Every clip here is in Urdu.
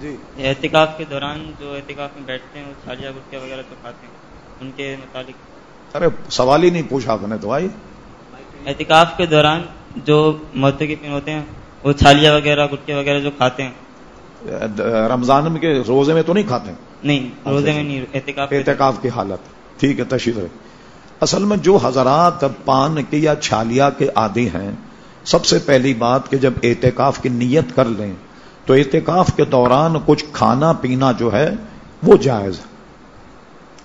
جی۔ احتکاف کے دوران جو احتکاف میں بیٹھتے ہیں وہ چھالیا گٹکے وغیرہ تو کھاتے ہیں۔ ان کے متعلق۔ ارے سوال ہی نہیں پوچھا آپ نے تو آئی احتکاف کے دوران جو مرتکفین ہوتے ہیں وہ چھالیا وغیرہ گٹکے وغیرہ جو کھاتے ہیں۔ رمضان میں کے روزے میں تو نہیں کھاتے نہیں روزے میں نہیں احتکاف احتکاف کی حالت۔ ٹھیک ہے تشریف اصل میں جو حضرات پان کے یا چھالیا کے عادی ہیں سب سے پہلی بات کہ جب احتکاف کی نیت کر لیں، تو احتکاف کے دوران کچھ کھانا پینا جو ہے، وہ جائز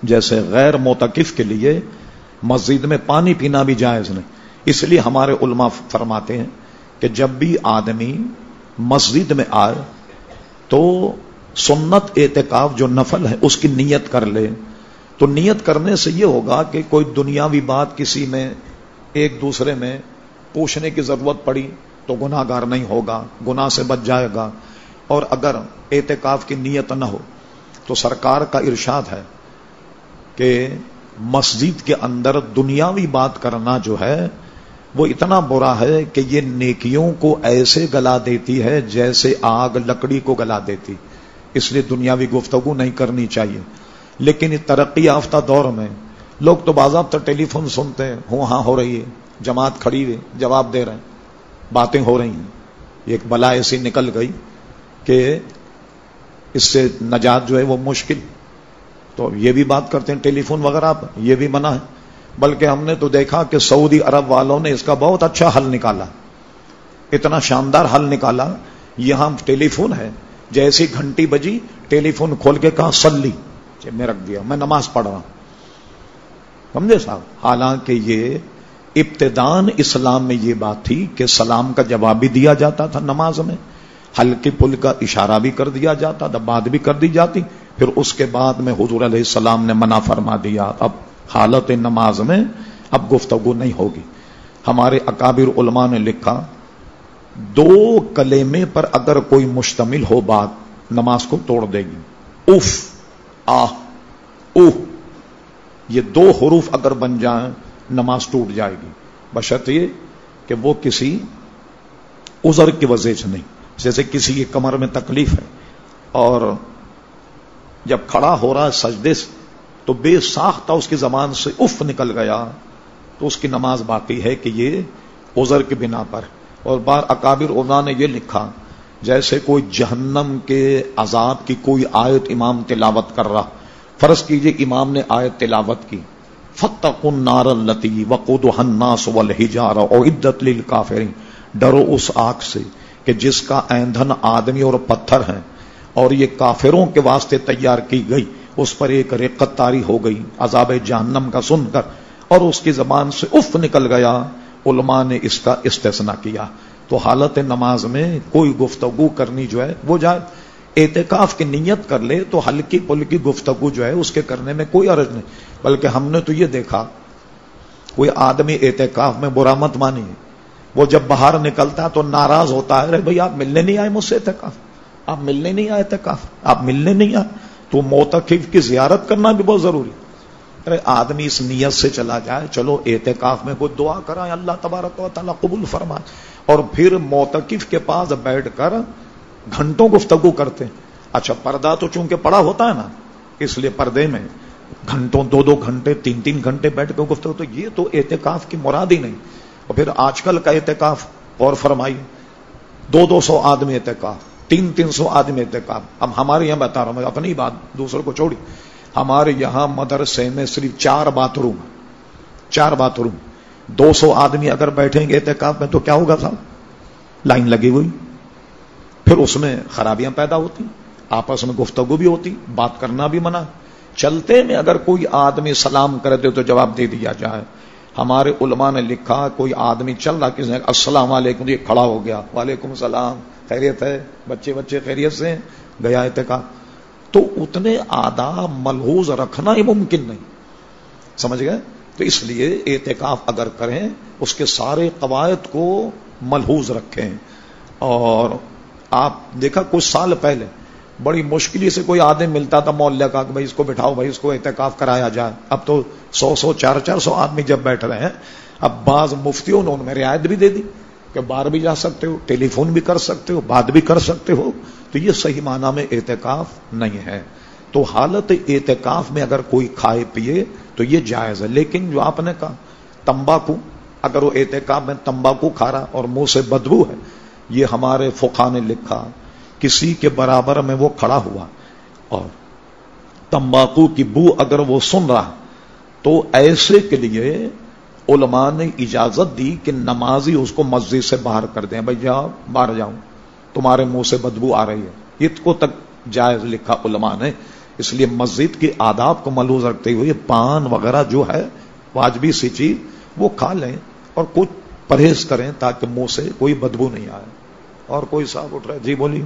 جیسے غیر موتقف کے لیے مسجد میں پانی پینا بھی جائز نہیں۔ اس لیے ہمارے علماء فرماتے ہیں کہ جب بھی آدمی مسجد میں آئے، تو سنت اعتکاف جو نفل ہے، اس کی نیت کر لے۔ تو نیت کرنے سے یہ ہوگا کہ کوئی دنیاوی بات کسی میں، ایک دوسرے میں پوچھنے کی ضرورت پڑی تو گناہ گار نہیں ہوگا، گناہ سے بچ جائے گا۔ اور اگر اعتکاف کی نیت نہ ہو تو سرکار کا ارشاد ہے کہ مسجد کے اندر دنیاوی بات کرنا جو ہے وہ اتنا برا ہے کہ یہ نیکیوں کو ایسے گلا دیتی ہے جیسے آگ لکڑی کو گلا دیتی۔ اس لیے دنیاوی گفتگو نہیں کرنی چاہیے۔ لیکن ترقی یافتہ دور میں لوگ تو باضابطہ ٹیلی فون سنتے ہیں ہوں ہاں ہو رہی ہے۔ جماعت کھڑی ہوئی جواب دے رہے ہیں۔ باتیں ہو رہی ہیں۔ ایک بلا ایسی نکل گئی کہ اس سے نجات جو ہے وہ مشکل۔ تو یہ بھی بات کرتے ہیں ٹیلی فون وغیرہ یہ بھی منع ہے۔ بلکہ ہم نے تو دیکھا کہ سعودی عرب والوں نے اس کا بہت اچھا حل نکالا۔ اتنا شاندار حل نکالا۔ یہاں ٹیلی فون ہے۔ جیسی گھنٹی بجی، ٹیلی فون کھول کے کہا سلی جی، میں رکھ دیا، میں نماز پڑھ رہا ہوں۔ سمجھے صاحب؟ حالانکہ یہ ابتدان اسلام میں یہ بات تھی کہ سلام کا جواب بھی دیا جاتا تھا نماز میں، ہلکی پل کا اشارہ بھی کر دیا جاتا تھا بات بھی کر دی جاتی، پھر اس کے بعد میں حضور علیہ السلام نے منع فرما دیا، اب حالت نماز میں اب گفتگو نہیں ہوگی۔ ہمارے اکابر علماء نے لکھا، دو کلیمے پر اگر کوئی مشتمل ہو بات، نماز کو توڑ دے گی۔ اف آ یہ دو حروف اگر بن جائیں نماز ٹوٹ جائے گی۔ بشرط یہ کہ وہ کسی ازر کی وجہ سے نہیں، جیسے کسی کی کمر میں تکلیف ہے اور جب کھڑا ہو رہا ہے سجدے سے، تو بے ساختہ اس کی زبان سے اف نکل گیا، تو اس کی نماز باقی ہے کہ یہ ازر کی بنا پر۔ اور بار اکابر اونا نے یہ لکھا، جیسے کوئی جہنم کے عذاب کی کوئی آیت امام تلاوت کر رہا۔ فرض کیجیے امام نے آیت تلاوت کی۔ فتح نار التی وقود الناس والحجار او عدت للکافرین ڈرو اس آگ سے کہ جس کا ایندھن آدمی اور پتھر ہیں اور یہ کافروں کے واسطے تیار کی گئی، اس پر ایک رقت تاری ہو گئی۔ عذاب جہنم کا سن کر اور اس کی زبان سے اف نکل گیا۔ علماء نے اس کا استثنا کیا۔ تو حالت نماز میں کوئی گفتگو کرنی جو ہے وہ جائے اعتکاف کی نیت کر لے تو ہلکی پلکی گفتگو جو ہے اس کے کرنے میں کوئی عرض نہیں، بلکہ ہم نے تو یہ دیکھا، کوئی آدمی اعتکاف میں برا مت مانی۔ وہ جب باہر نکلتا تو ناراض ہوتا ہے بھائی آپ ملنے نہیں آئے مجھ سے اعتکاف۔ آپ ملنے نہیں آئے اعتکاف۔ آپ ملنے نہیں آئے۔ تو موتقف کی زیارت کرنا بھی بہت ضروری۔ ارے آدمی اس نیت سے چلا جائے، چلو اعتکاف میں کوئی دعا کرائے، اللہ تبارک و تعالیٰ قبول فرمائے۔ اور پھر موتقف کے پاس بیٹھ کر گھنٹوں گفتگو کرتے اچھا پردہ تو چونکہ پڑا ہوتا ہے نا، اس لیے پردے میں گھنٹوں، دو دو گھنٹے، تین تین گھنٹے بیٹھ کے گفتگو تو یہ تو اعتکاف کی مراد ہی نہیں۔ اور پھر آج کل کا اعتکاف اور فرمائی دو دو سو آدمی اعتکاف، تین تین سو آدمی احتکاب اب ہمارے یہاں بتا رہا ہوں، میں اپنی بات دوسروں کو چھوڑی۔ ہمارے یہاں مدرسے میں صرف چار باتھ روم چار باتھ روم۔ دو سو آدمی اگر بیٹھیں گے احتکاب میں تو کیا ہوگا صاحب؟ لائن لگی ہوئی۔ پھر اس میں خرابیاں پیدا ہوتی، آپس میں گفتگو بھی ہوتی، بات کرنا بھی منع۔ چلتے میں اگر کوئی آدمی سلام کر دے تو جواب دے دیا جائے۔ ہمارے علماء نے لکھا، کوئی آدمی چل رہا، کسی نے السلام علیکم، یہ کھڑا ہو گیا۔ وعلیکم السلام، خیریت ہے؟ بچے بچے خیریت سے گیا اعتکا تو اتنے آداب ملحوظ رکھنا ہی ممکن نہیں۔ سمجھ گئے؟ تو اس لیے اعتکاف اگر کریں، اس کے سارے قواعد کو ملحوظ رکھیں۔ اور آپ دیکھا کچھ سال پہلے بڑی مشکل سے کوئی آدمی ملتا تھا محلے کا کہ بھائی اس کو بٹھاؤ، بھائی اس کو احتکاف کرایا جائے۔ اب تو سو سو، چار چار سو آدمی جب بیٹھ رہے ہیں، اب بعض مفتیوں نے ان میں رعایت بھی دے دی کہ باہر بھی جا سکتے ہو، ٹیلی فون بھی کر سکتے ہو، بات بھی کر سکتے ہو۔ تو یہ صحیح معنی میں اعتکاف نہیں ہے۔ تو حالت اعتکاف میں اگر کوئی کھائے، پیے تو یہ جائز ہے۔ لیکن جو آپ نے کہا، تمباکو، اگر وہ اعتکاف میں تمباکو کھا رہا اور منہ سے بدبو ہے یہ ہمارے فقا نے لکھا، کسی کے برابر میں وہ کھڑا ہوا۔ اور تمباکو کی بو اگر وہ سن رہا، تو ایسے کے لیے علماء نے اجازت دی کہ نمازی اس کو مسجد سے باہر کر دیں۔ بھائی جاؤ، باہر جاؤں تمہارے منہ سے بدبو آ رہی ہے۔ ات کو تک جائز لکھا علماء نے۔ اس لیے مسجد کے آداب کو ملوز رکھتے ہوئے پان وغیرہ جو ہے، واجبی سی چیز وہ کھا لیں اور کچھ پرہیز کریں تاکہ منہ سے کوئی بدبو نہیں آئے۔ اور کوئی صاحب اٹھ رہا ہے جی بولیے۔